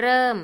เริ่ม